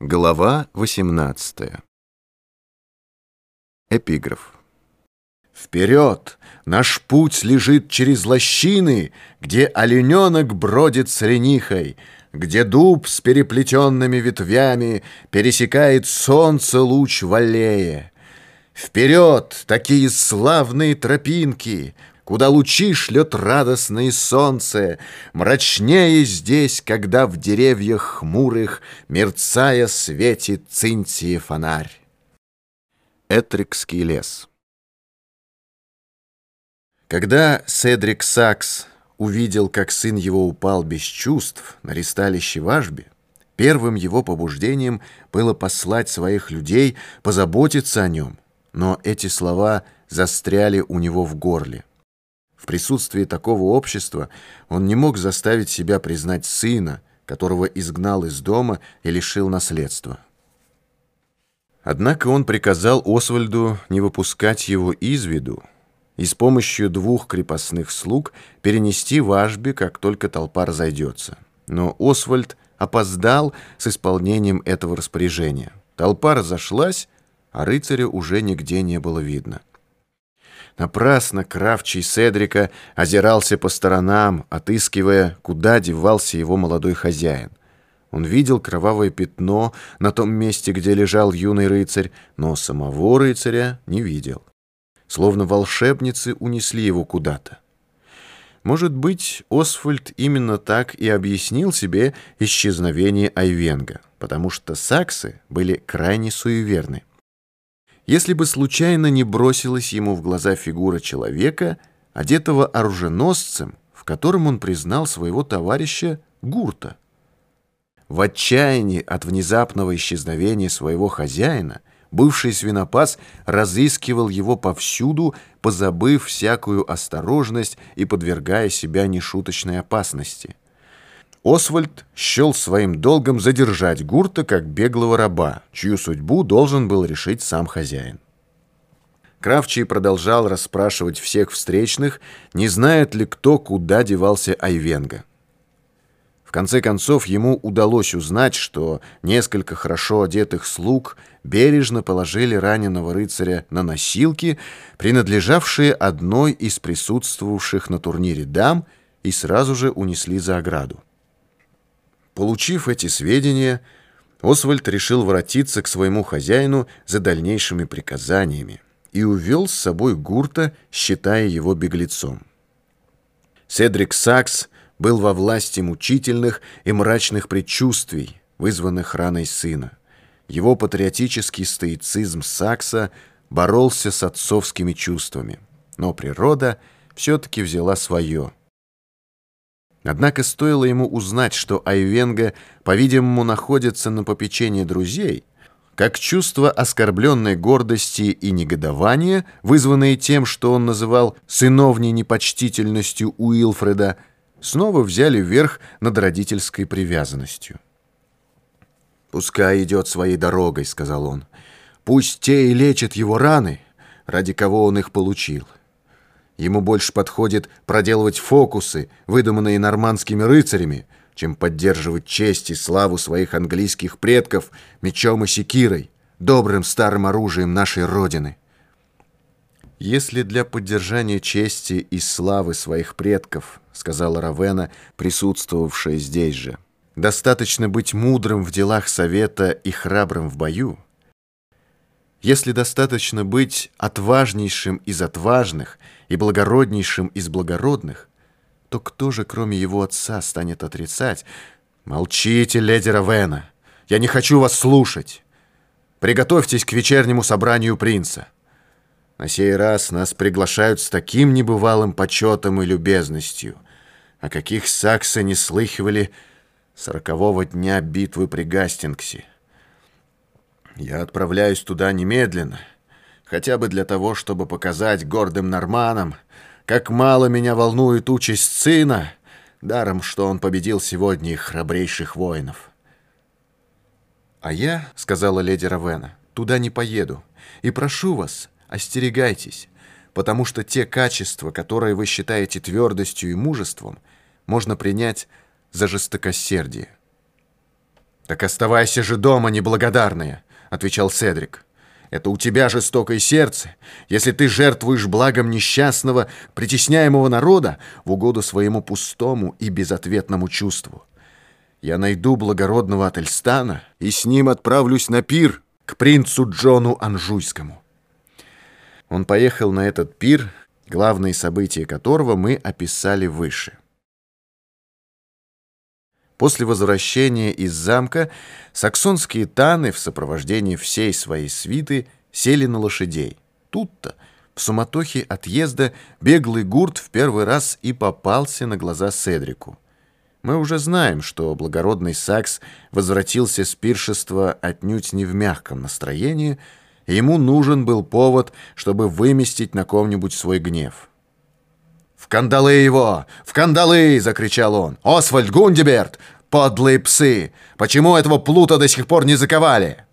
Глава 18 Эпиграф Вперед! Наш путь лежит через лощины, Где олененок бродит с ленихой, Где дуб с переплетенными ветвями Пересекает солнце луч в аллее. Вперед! Такие славные тропинки! Куда лучи шлет радостное солнце, Мрачнее здесь, когда в деревьях хмурых, Мерцая светит цинтии фонарь. Этрикский лес Когда Седрик Сакс увидел, как сын его упал без чувств на ристалище Важби, первым его побуждением было послать своих людей позаботиться о нем, но эти слова застряли у него в горле. В присутствии такого общества он не мог заставить себя признать сына, которого изгнал из дома и лишил наследства. Однако он приказал Освальду не выпускать его из виду и с помощью двух крепостных слуг перенести в Ашби, как только толпа разойдется. Но Освальд опоздал с исполнением этого распоряжения. Толпа разошлась, а рыцаря уже нигде не было видно. Напрасно кравчий Седрика озирался по сторонам, отыскивая, куда девался его молодой хозяин. Он видел кровавое пятно на том месте, где лежал юный рыцарь, но самого рыцаря не видел. Словно волшебницы унесли его куда-то. Может быть, Освальд именно так и объяснил себе исчезновение Айвенга, потому что саксы были крайне суеверны. Если бы случайно не бросилась ему в глаза фигура человека, одетого оруженосцем, в котором он признал своего товарища Гурта. В отчаянии от внезапного исчезновения своего хозяина бывший свинопас разыскивал его повсюду, позабыв всякую осторожность и подвергая себя нешуточной опасности. Освальд счел своим долгом задержать Гурта как беглого раба, чью судьбу должен был решить сам хозяин. Кравчий продолжал расспрашивать всех встречных, не знает ли кто, куда девался Айвенга. В конце концов, ему удалось узнать, что несколько хорошо одетых слуг бережно положили раненого рыцаря на носилки, принадлежавшие одной из присутствовавших на турнире дам, и сразу же унесли за ограду. Получив эти сведения, Освальд решил воротиться к своему хозяину за дальнейшими приказаниями и увел с собой Гурта, считая его беглецом. Седрик Сакс был во власти мучительных и мрачных предчувствий, вызванных раной сына. Его патриотический стоицизм Сакса боролся с отцовскими чувствами, но природа все-таки взяла свое – Однако стоило ему узнать, что Айвенга, по-видимому, находится на попечении друзей, как чувство оскорбленной гордости и негодования, вызванные тем, что он называл сыновней непочтительностью Уилфреда, снова взяли верх над родительской привязанностью. «Пускай идет своей дорогой», — сказал он. «Пусть те и лечат его раны, ради кого он их получил». Ему больше подходит проделывать фокусы, выдуманные нормандскими рыцарями, чем поддерживать честь и славу своих английских предков мечом и секирой, добрым старым оружием нашей Родины. «Если для поддержания чести и славы своих предков, — сказала Равена, присутствовавшая здесь же, — достаточно быть мудрым в делах совета и храбрым в бою, если достаточно быть отважнейшим из отважных и благороднейшим из благородных, то кто же, кроме его отца, станет отрицать? Молчите, леди Равена, я не хочу вас слушать. Приготовьтесь к вечернему собранию принца. На сей раз нас приглашают с таким небывалым почетом и любезностью, о каких саксы не слыхивали сорокового дня битвы при Гастингсе. Я отправляюсь туда немедленно, хотя бы для того, чтобы показать гордым норманам, как мало меня волнует участь сына, даром, что он победил сегодня их храбрейших воинов. «А я, — сказала леди Равена, — туда не поеду, и прошу вас, остерегайтесь, потому что те качества, которые вы считаете твердостью и мужеством, можно принять за жестокосердие. «Так оставайся же дома, неблагодарная», — отвечал Седрик. «Это у тебя жестокое сердце, если ты жертвуешь благом несчастного, притесняемого народа в угоду своему пустому и безответному чувству. Я найду благородного Ательстана и с ним отправлюсь на пир к принцу Джону Анжуйскому». Он поехал на этот пир, главные события которого мы описали выше. После возвращения из замка саксонские таны в сопровождении всей своей свиты сели на лошадей. Тут-то, в суматохе отъезда, беглый гурт в первый раз и попался на глаза Седрику. Мы уже знаем, что благородный Сакс возвратился с пиршества отнюдь не в мягком настроении, и ему нужен был повод, чтобы выместить на ком-нибудь свой гнев. «В кандалы его! В кандалы!» — закричал он. «Освальд Гундиберт! Подлые псы! Почему этого плута до сих пор не заковали?»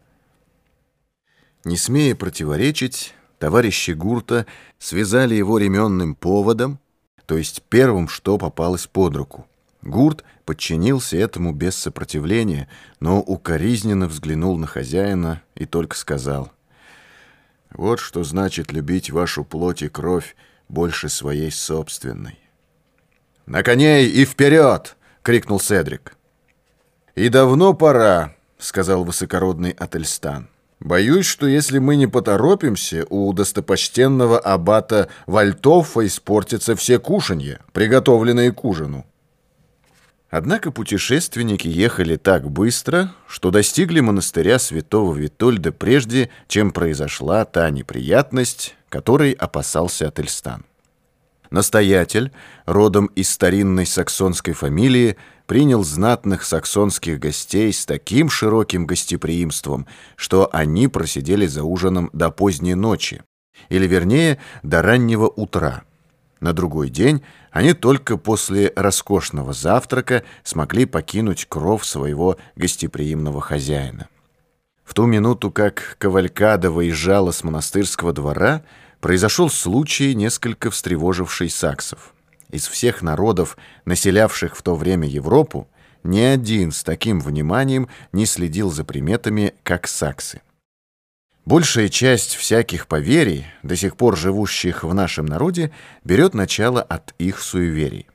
Не смея противоречить, товарищи Гурта связали его ременным поводом, то есть первым, что попалось под руку. Гурт подчинился этому без сопротивления, но укоризненно взглянул на хозяина и только сказал, «Вот что значит любить вашу плоть и кровь, больше своей собственной. «На коней и вперед!» — крикнул Седрик. «И давно пора», — сказал высокородный Ательстан. «Боюсь, что если мы не поторопимся, у достопочтенного аббата Вальтофа испортятся все кушанья, приготовленные к ужину». Однако путешественники ехали так быстро, что достигли монастыря святого Витольда прежде, чем произошла та неприятность, которой опасался Ательстан. Настоятель, родом из старинной саксонской фамилии, принял знатных саксонских гостей с таким широким гостеприимством, что они просидели за ужином до поздней ночи, или вернее, до раннего утра. На другой день они только после роскошного завтрака смогли покинуть кров своего гостеприимного хозяина. В ту минуту, как Кавалькада выезжала с монастырского двора, произошел случай, несколько встревоживший саксов. Из всех народов, населявших в то время Европу, ни один с таким вниманием не следил за приметами, как саксы. Большая часть всяких поверий, до сих пор живущих в нашем народе, берет начало от их суеверий.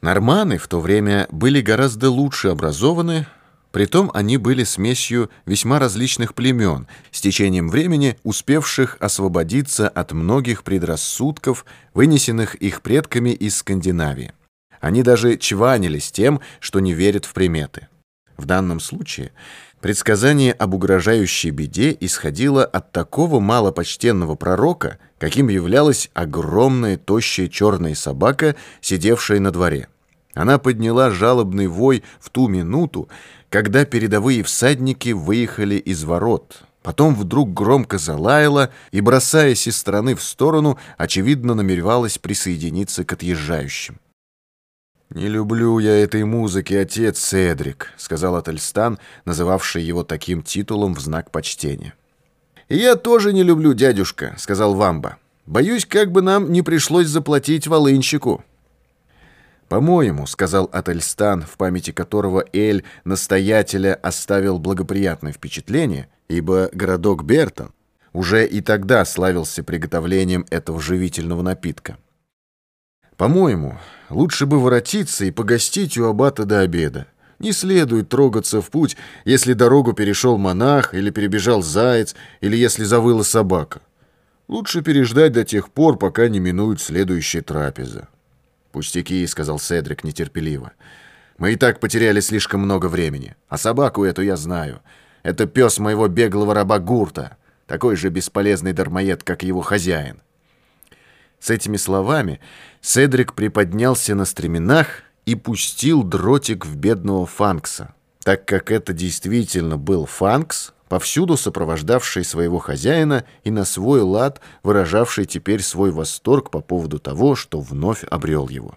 Норманы в то время были гораздо лучше образованы, притом они были смесью весьма различных племен, с течением времени успевших освободиться от многих предрассудков, вынесенных их предками из Скандинавии. Они даже чванились тем, что не верят в приметы. В данном случае предсказание об угрожающей беде исходило от такого малопочтенного пророка, каким являлась огромная тощая черная собака, сидевшая на дворе. Она подняла жалобный вой в ту минуту, когда передовые всадники выехали из ворот. Потом вдруг громко залаяла и, бросаясь из стороны в сторону, очевидно намеревалась присоединиться к отъезжающим. «Не люблю я этой музыки, отец Седрик», — сказал Ательстан, называвший его таким титулом в знак почтения. «И я тоже не люблю, дядюшка», — сказал Вамба. «Боюсь, как бы нам не пришлось заплатить волынщику». «По-моему», — сказал Ательстан, в памяти которого Эль, настоятеля, оставил благоприятное впечатление, ибо городок Бертон уже и тогда славился приготовлением этого живительного напитка. По-моему, лучше бы воротиться и погостить у аббата до обеда. Не следует трогаться в путь, если дорогу перешел монах, или перебежал заяц, или если завыла собака. Лучше переждать до тех пор, пока не минует следующая трапеза. «Пустяки», — сказал Седрик нетерпеливо. «Мы и так потеряли слишком много времени. А собаку эту я знаю. Это пес моего беглого раба Гурта, такой же бесполезный дармоед, как его хозяин». С этими словами Седрик приподнялся на стременах и пустил дротик в бедного Фанкса. Так как это действительно был Фанкс, повсюду сопровождавший своего хозяина и на свой лад выражавший теперь свой восторг по поводу того, что вновь обрел его.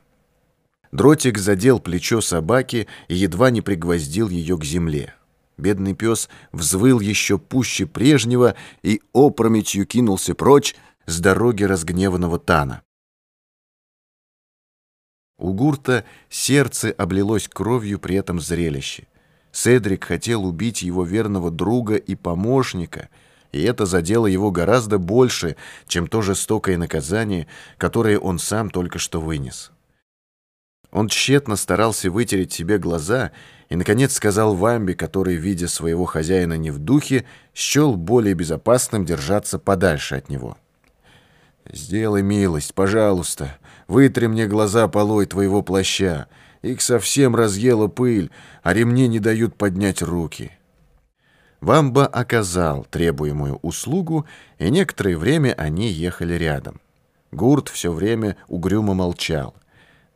Дротик задел плечо собаки и едва не пригвоздил ее к земле. Бедный пес взвыл еще пуще прежнего и опрометью кинулся прочь, с дороги разгневанного Тана. У Гурта сердце облилось кровью при этом зрелище. Седрик хотел убить его верного друга и помощника, и это задело его гораздо больше, чем то жестокое наказание, которое он сам только что вынес. Он тщетно старался вытереть себе глаза и, наконец, сказал Вамби, который, видя своего хозяина не в духе, счел более безопасным держаться подальше от него. «Сделай милость, пожалуйста, вытри мне глаза полой твоего плаща. Их совсем разъела пыль, а ремни не дают поднять руки». Вамба оказал требуемую услугу, и некоторое время они ехали рядом. Гурт все время угрюмо молчал.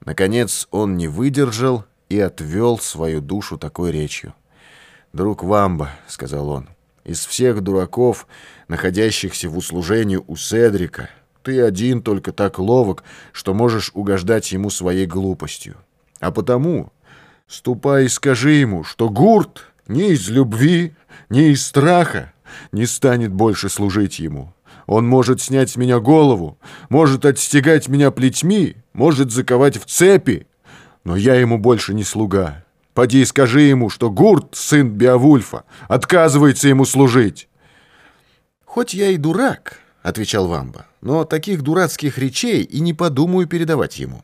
Наконец он не выдержал и отвел свою душу такой речью. «Друг Вамба», — сказал он, — «из всех дураков, находящихся в услужении у Седрика, ты один только так ловок, что можешь угождать ему своей глупостью. А потому ступай и скажи ему, что Гурт ни из любви, ни из страха не станет больше служить ему». Он может снять с меня голову, может отстегать меня плетьми, может заковать в цепи, но я ему больше не слуга. Поди и скажи ему, что Гурт, сын Беовульфа, отказывается ему служить. «Хоть я и дурак», — отвечал Вамба, «но таких дурацких речей и не подумаю передавать ему.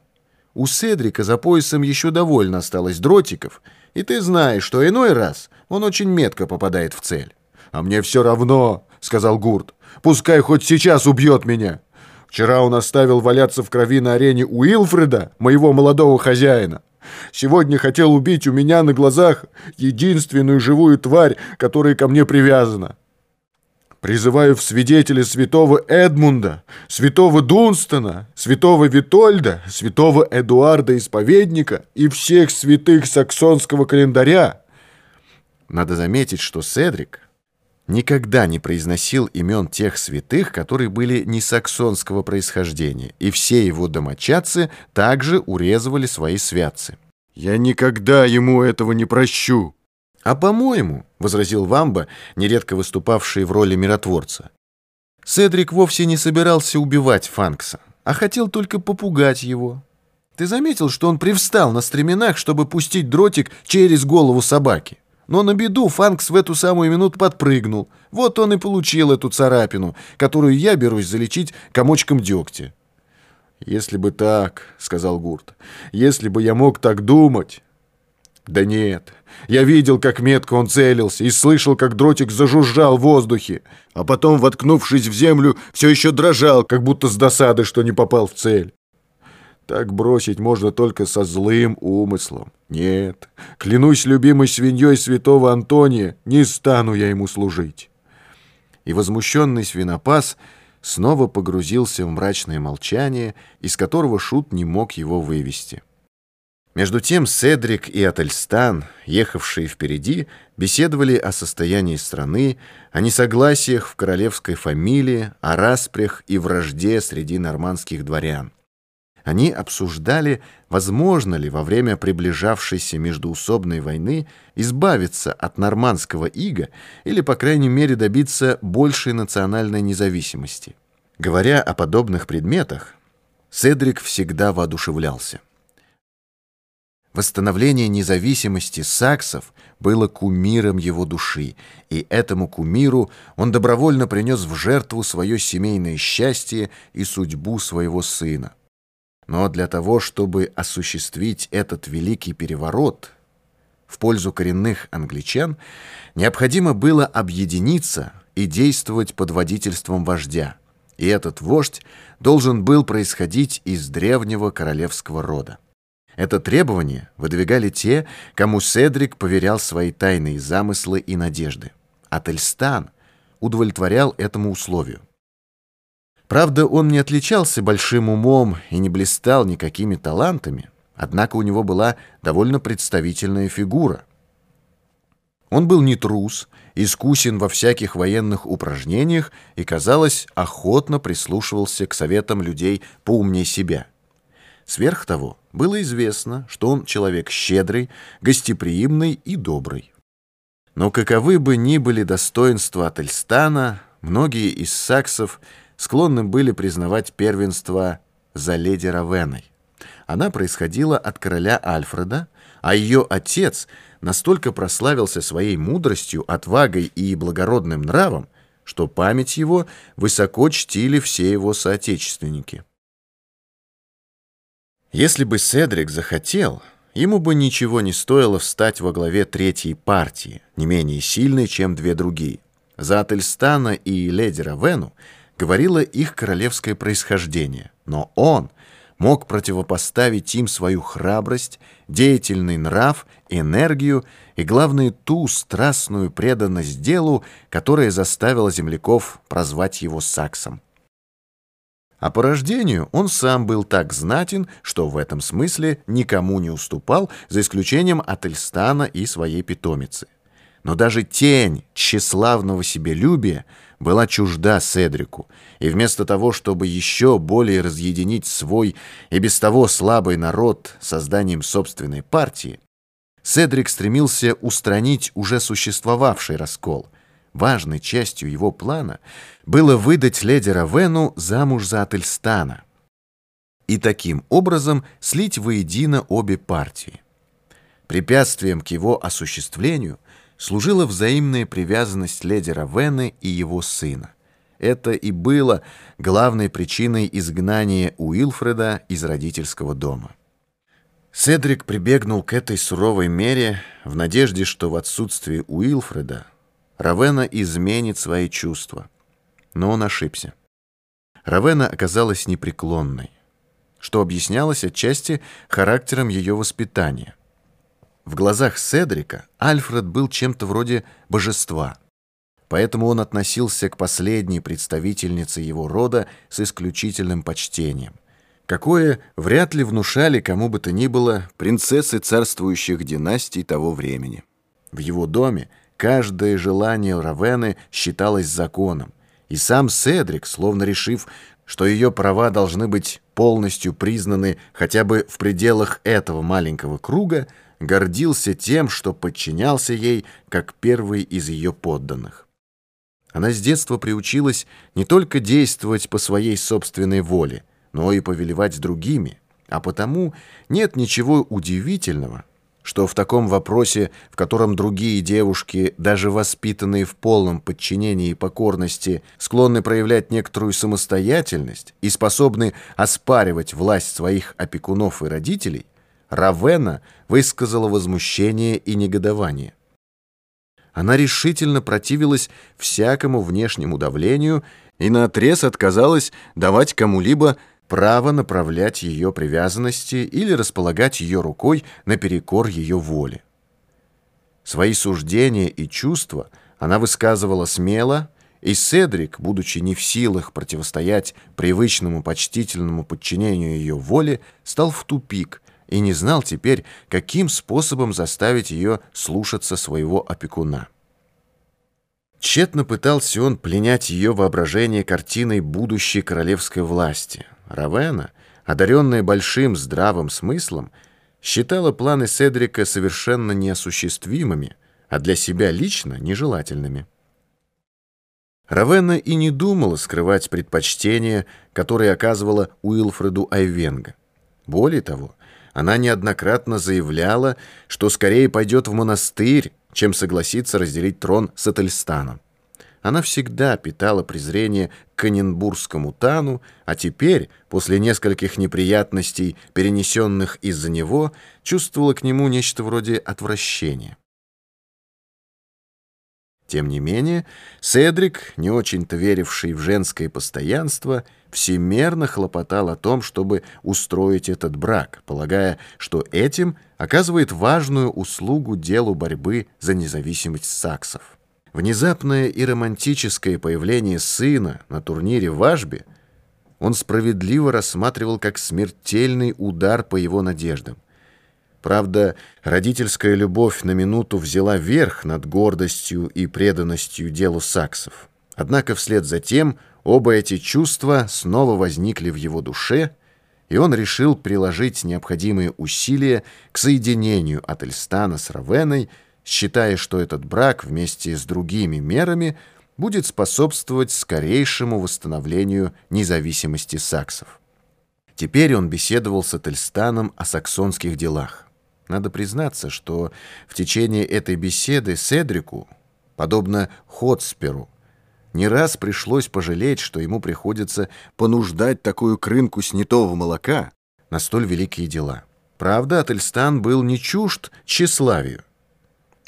У Седрика за поясом еще довольно осталось дротиков, и ты знаешь, что иной раз он очень метко попадает в цель». «А мне все равно», — сказал Гурт. «Пускай хоть сейчас убьет меня. Вчера он оставил валяться в крови на арене Уилфреда, моего молодого хозяина. Сегодня хотел убить у меня на глазах единственную живую тварь, которая ко мне привязана. Призываю в свидетели святого Эдмунда, святого Дунстона, святого Витольда, святого Эдуарда Исповедника и всех святых саксонского календаря. Надо заметить, что Седрик никогда не произносил имен тех святых, которые были не саксонского происхождения, и все его домочадцы также урезывали свои святцы. «Я никогда ему этого не прощу!» «А по-моему», — возразил Вамба, нередко выступавший в роли миротворца, «Седрик вовсе не собирался убивать Фанкса, а хотел только попугать его. Ты заметил, что он привстал на стременах, чтобы пустить дротик через голову собаки?» Но на беду Фанкс в эту самую минуту подпрыгнул. Вот он и получил эту царапину, которую я берусь залечить комочком дегтя. «Если бы так», — сказал Гурт, — «если бы я мог так думать». «Да нет, я видел, как метко он целился, и слышал, как дротик зажужжал в воздухе, а потом, воткнувшись в землю, все еще дрожал, как будто с досады, что не попал в цель. Так бросить можно только со злым умыслом. Нет, клянусь любимой свиньей святого Антония, не стану я ему служить. И возмущенный свинопас снова погрузился в мрачное молчание, из которого Шут не мог его вывести. Между тем Седрик и Ательстан, ехавшие впереди, беседовали о состоянии страны, о несогласиях в королевской фамилии, о распрях и вражде среди нормандских дворян. Они обсуждали, возможно ли во время приближавшейся междуусобной войны избавиться от нормандского ига или, по крайней мере, добиться большей национальной независимости. Говоря о подобных предметах, Седрик всегда воодушевлялся. Восстановление независимости саксов было кумиром его души, и этому кумиру он добровольно принес в жертву свое семейное счастье и судьбу своего сына. Но для того, чтобы осуществить этот великий переворот в пользу коренных англичан, необходимо было объединиться и действовать под водительством вождя. И этот вождь должен был происходить из древнего королевского рода. Это требование выдвигали те, кому Седрик поверял свои тайные замыслы и надежды. Ательстан удовлетворял этому условию. Правда, он не отличался большим умом и не блистал никакими талантами, однако у него была довольно представительная фигура. Он был не трус, искусен во всяких военных упражнениях и, казалось, охотно прислушивался к советам людей поумнее себя. Сверх того, было известно, что он человек щедрый, гостеприимный и добрый. Но каковы бы ни были достоинства Ательстана, многие из саксов – склонны были признавать первенство за леди Равеной. Она происходила от короля Альфреда, а ее отец настолько прославился своей мудростью, отвагой и благородным нравом, что память его высоко чтили все его соотечественники. Если бы Седрик захотел, ему бы ничего не стоило встать во главе третьей партии, не менее сильной, чем две другие. За Ательстана и леди Равену говорило их королевское происхождение, но он мог противопоставить им свою храбрость, деятельный нрав, энергию и, главное, ту страстную преданность делу, которая заставила земляков прозвать его Саксом. А по рождению он сам был так знатен, что в этом смысле никому не уступал, за исключением Ательстана и своей питомицы. Но даже тень тщеславного себелюбия была чужда Седрику, и вместо того, чтобы еще более разъединить свой и без того слабый народ созданием собственной партии, Седрик стремился устранить уже существовавший раскол. Важной частью его плана было выдать леди Равену замуж за Ательстана и таким образом слить воедино обе партии. Препятствием к его осуществлению служила взаимная привязанность леди Равены и его сына. Это и было главной причиной изгнания Уилфреда из родительского дома. Седрик прибегнул к этой суровой мере в надежде, что в отсутствии Уилфреда Равена изменит свои чувства. Но он ошибся. Равена оказалась непреклонной, что объяснялось отчасти характером ее воспитания – в глазах Седрика Альфред был чем-то вроде божества, поэтому он относился к последней представительнице его рода с исключительным почтением, какое вряд ли внушали кому бы то ни было принцессы царствующих династий того времени. В его доме каждое желание Равены считалось законом, и сам Седрик, словно решив, что ее права должны быть полностью признаны хотя бы в пределах этого маленького круга, гордился тем, что подчинялся ей как первый из ее подданных. Она с детства приучилась не только действовать по своей собственной воле, но и повелевать другими, а потому нет ничего удивительного, что в таком вопросе, в котором другие девушки, даже воспитанные в полном подчинении и покорности, склонны проявлять некоторую самостоятельность и способны оспаривать власть своих опекунов и родителей, Равена высказала возмущение и негодование. Она решительно противилась всякому внешнему давлению и наотрез отказалась давать кому-либо право направлять ее привязанности или располагать ее рукой наперекор ее воле. Свои суждения и чувства она высказывала смело, и Седрик, будучи не в силах противостоять привычному почтительному подчинению ее воле, стал в тупик и не знал теперь, каким способом заставить ее слушаться своего опекуна. Тщетно пытался он пленять ее воображение картиной будущей королевской власти. Равена, одаренная большим здравым смыслом, считала планы Седрика совершенно неосуществимыми, а для себя лично нежелательными. Равена и не думала скрывать предпочтение, которое оказывала Уилфреду Айвенга. Более того, она неоднократно заявляла, что скорее пойдет в монастырь, чем согласится разделить трон с Ательстаном. Она всегда питала презрение к Каненбургскому Тану, а теперь, после нескольких неприятностей, перенесенных из-за него, чувствовала к нему нечто вроде отвращения. Тем не менее, Седрик, не очень-то веривший в женское постоянство, всемерно хлопотал о том, чтобы устроить этот брак, полагая, что этим оказывает важную услугу делу борьбы за независимость саксов. Внезапное и романтическое появление сына на турнире в Ажбе он справедливо рассматривал как смертельный удар по его надеждам. Правда, родительская любовь на минуту взяла верх над гордостью и преданностью делу саксов. Однако вслед за тем оба эти чувства снова возникли в его душе, и он решил приложить необходимые усилия к соединению Ательстана с Равеной, считая, что этот брак вместе с другими мерами будет способствовать скорейшему восстановлению независимости саксов. Теперь он беседовал с Ательстаном о саксонских делах. Надо признаться, что в течение этой беседы Седрику, подобно Хотсперу, не раз пришлось пожалеть, что ему приходится понуждать такую крынку снятого молока на столь великие дела. Правда, Ательстан был не чужд тщеславию.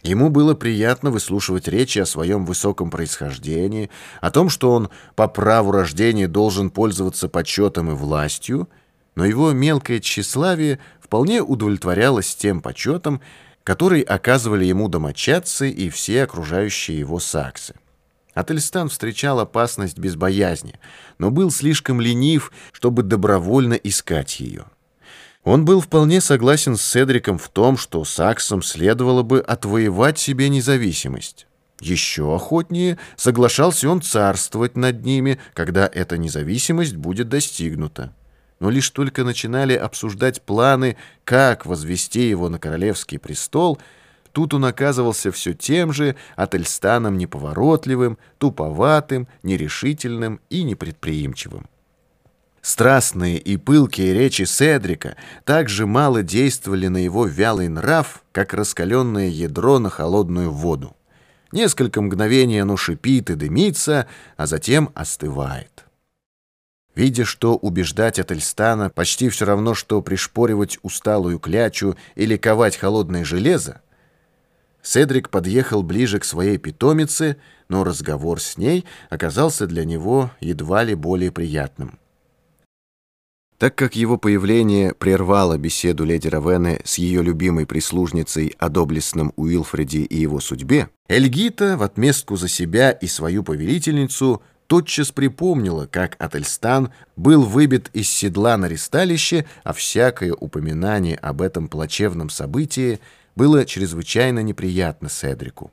Ему было приятно выслушивать речи о своем высоком происхождении, о том, что он по праву рождения должен пользоваться почетом и властью, но его мелкое тщеславие вполне удовлетворялось тем почетом, который оказывали ему домочадцы и все окружающие его саксы. Ательстан встречал опасность без боязни, но был слишком ленив, чтобы добровольно искать ее. Он был вполне согласен с Седриком в том, что саксам следовало бы отвоевать себе независимость. Еще охотнее соглашался он царствовать над ними, когда эта независимость будет достигнута. Но лишь только начинали обсуждать планы, как возвести его на королевский престол, тут он оказывался все тем же Ательстаном неповоротливым, туповатым, нерешительным и непредприимчивым. Страстные и пылкие речи Седрика так же мало действовали на его вялый нрав, как раскаленное ядро на холодную воду. Несколько мгновений оно шипит и дымится, а затем остывает. Видя, что убеждать Ательстана почти все равно, что пришпоривать усталую клячу или ковать холодное железо, Седрик подъехал ближе к своей питомице, но разговор с ней оказался для него едва ли более приятным. Так как его появление прервало беседу леди Равены с ее любимой прислужницей о доблестном Уилфреде и его судьбе, Эльгита в отместку за себя и свою повелительницу тотчас припомнила, как Ательстан был выбит из седла на ристалище, а всякое упоминание об этом плачевном событии было чрезвычайно неприятно Седрику.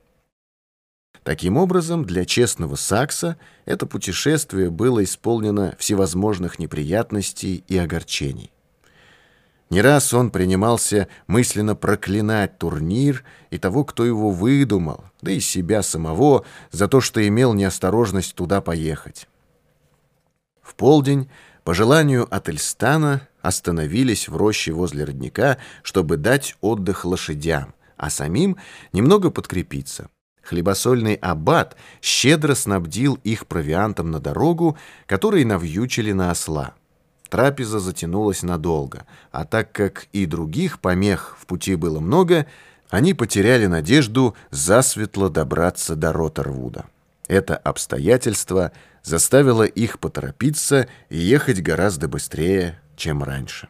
Таким образом, для честного Сакса это путешествие было исполнено всевозможных неприятностей и огорчений. Не раз он принимался мысленно проклинать турнир и того, кто его выдумал, да и себя самого, за то, что имел неосторожность туда поехать. В полдень, по желанию Ательстана, остановились в роще возле родника, чтобы дать отдых лошадям, а самим немного подкрепиться. Хлебосольный аббат щедро снабдил их провиантом на дорогу, который навьючили на осла. Трапеза затянулась надолго, а так как и других помех в пути было много, они потеряли надежду засветло добраться до Ротервуда. Это обстоятельство заставило их поторопиться и ехать гораздо быстрее, чем раньше.